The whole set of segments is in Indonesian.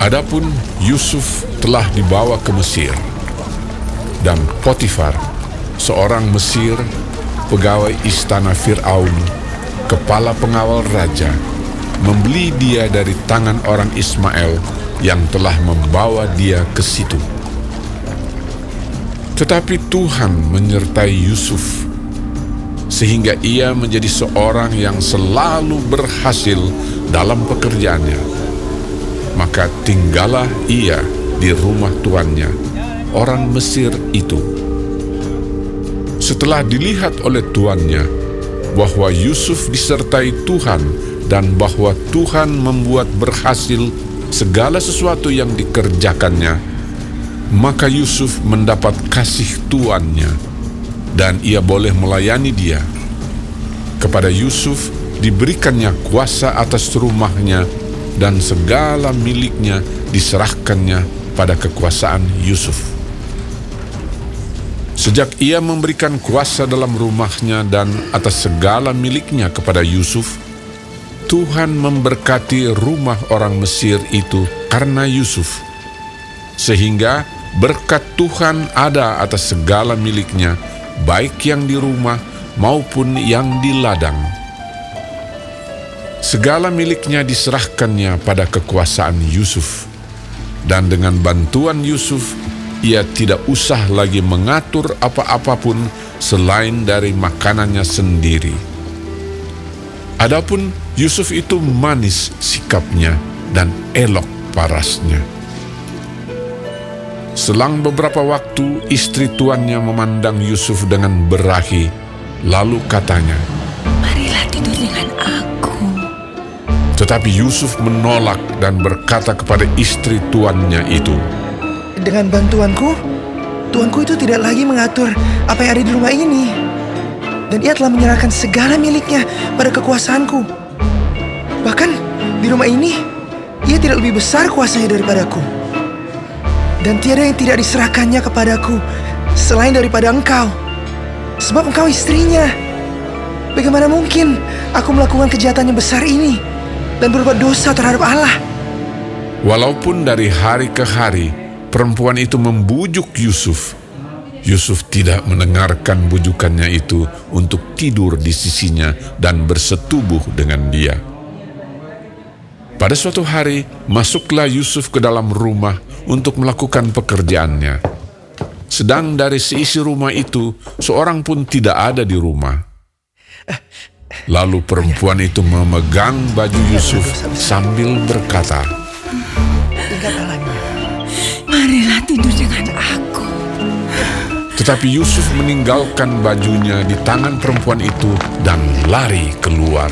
Adapun Yusuf telah dibawa ke Mesir, dan Potifar, seorang Mesir, pegawai istana Firaun, kepala pengawal raja, membeli dia dari tangan orang Ismail yang telah membawa dia ke situ. Tetapi Tuhan menyertai Yusuf sehingga ia menjadi seorang yang selalu berhasil dalam pekerjaannya maka tinggallah ia di rumah tuannya, orang Mesir itu. Setelah dilihat oleh tuannya bahwa Yusuf disertai Tuhan dan bahwa Tuhan membuat berhasil segala sesuatu yang dikerjakannya, maka Yusuf mendapat kasih tuannya dan ia boleh melayani dia. Kepada Yusuf diberikannya kuasa atas rumahnya dan segala miliknya diserahkannya pada kekuasaan Yusuf. Sejak ia memberikan kuasa dalam rumahnya dan atas segala miliknya kepada Yusuf, Tuhan memberkati rumah orang Mesir itu karena Yusuf, sehingga berkat Tuhan ada atas segala miliknya, baik yang di rumah maupun yang di ladang. Segala miliknya diserahkannya pada kekuasaan Yusuf, dan dengan bantuan Yusuf, ia tidak usah lagi mengatur apa-apapun selain dari makanannya sendiri. Adapun Yusuf itu manis sikapnya dan elok parasnya. Selang beberapa waktu, istri tuannya memandang Yusuf dengan berahi, lalu katanya, Marilah tidur dengan tetapi Yusuf menolak dan berkata kepada istri tuannya itu, Dengan bantuanku, tuanku itu tidak lagi mengatur apa yang ada di rumah ini. Dan ia telah menyerahkan segala miliknya pada kekuasaanku. Bahkan di rumah ini, ia tidak lebih besar kuasanya daripadaku. Dan tiada yang tidak diserahkannya kepadaku selain daripada engkau. Sebab engkau istrinya. Bagaimana mungkin aku melakukan kejahatan yang besar ini? Dan berbuat dosa terhadap Allah. Walaupun dari hari ke hari perempuan itu membujuk Yusuf, Yusuf tidak mendengarkan bujukannya itu untuk tidur di sisinya dan bersetubuh dengan dia. Pada suatu hari, masuklah Yusuf ke dalam rumah untuk melakukan pekerjaannya. Sedang dari seisi rumah itu, seorang pun tidak ada di rumah. Lalu perempuan itu memegang baju Yusuf sambil berkata, Marilah tidur dengan aku. Tetapi Yusuf meninggalkan bajunya di tangan perempuan itu dan lari keluar.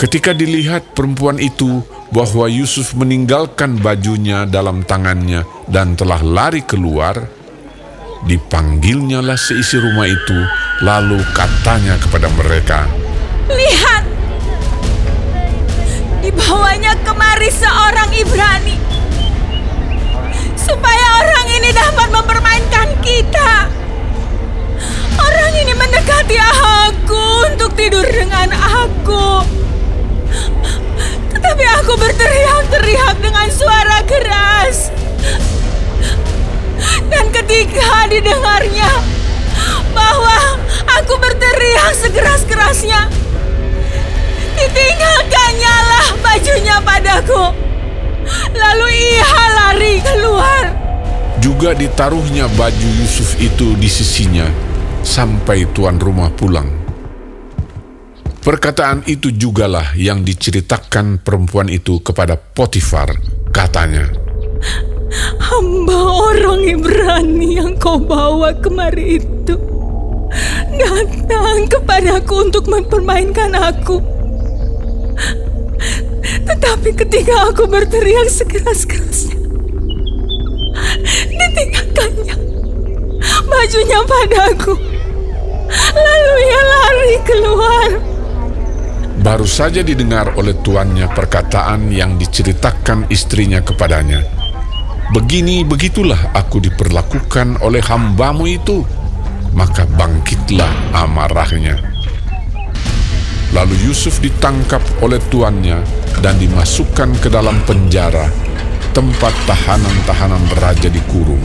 Ketika dilihat perempuan itu bahwa Yusuf meninggalkan bajunya dalam tangannya dan telah lari keluar, Dipanggilnyalah seisi rumah itu, lalu katanya kepada mereka, Lihat, dibawanya kemari seorang Ibrani, supaya orang ini dapat mempermainkan kita. Orang ini mendekati aku untuk tidur dengan aku. Tetapi aku berteriak-teriak dengan suara keras. Dan ketika didengarnya berteriak sekeras-kerasnya, ditinggalkannya lah bajunya padaku. Lalu ia lari keluar. Juga ditaruhnya baju Yusuf itu di sisinya sampai tuan rumah pulang. Perkataan itu jugalah yang diceritakan perempuan itu kepada Potifar, katanya hamba orang Ibrani yang kau bawa kemari itu datang kepadaku untuk mempermainkan aku. Tetapi ketika aku berteriak sekeras-kerasnya, ditinggalkannya bajunya padaku. Lalu ia lari keluar. Baru saja didengar oleh tuannya perkataan yang diceritakan istrinya kepadanya. Begini begitulah aku diperlakukan oleh hambamu itu. Maka bangkitlah amarahnya. Lalu Yusuf ditangkap oleh tuannya dan dimasukkan ke dalam penjara, tempat tahanan-tahanan raja dikurung.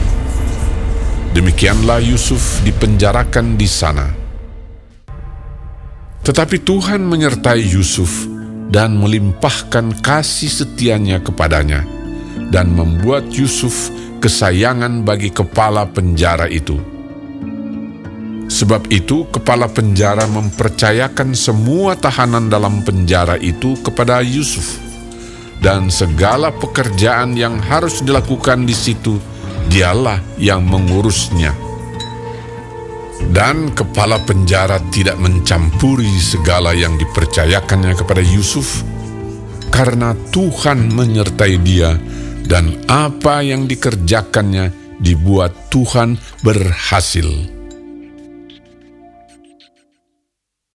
Demikianlah Yusuf dipenjarakan di sana. Tetapi Tuhan menyertai Yusuf dan melimpahkan kasih setianya kepadanya dan membuat Yusuf kesayangan bagi kepala penjara itu. Sebab itu, kepala penjara mempercayakan semua tahanan dalam penjara itu kepada Yusuf, dan segala pekerjaan yang harus dilakukan di situ, dialah yang mengurusnya. Dan kepala penjara tidak mencampuri segala yang dipercayakannya kepada Yusuf, karena Tuhan menyertai dia, dan apa yang dikerjakannya dibuat Tuhan berhasil.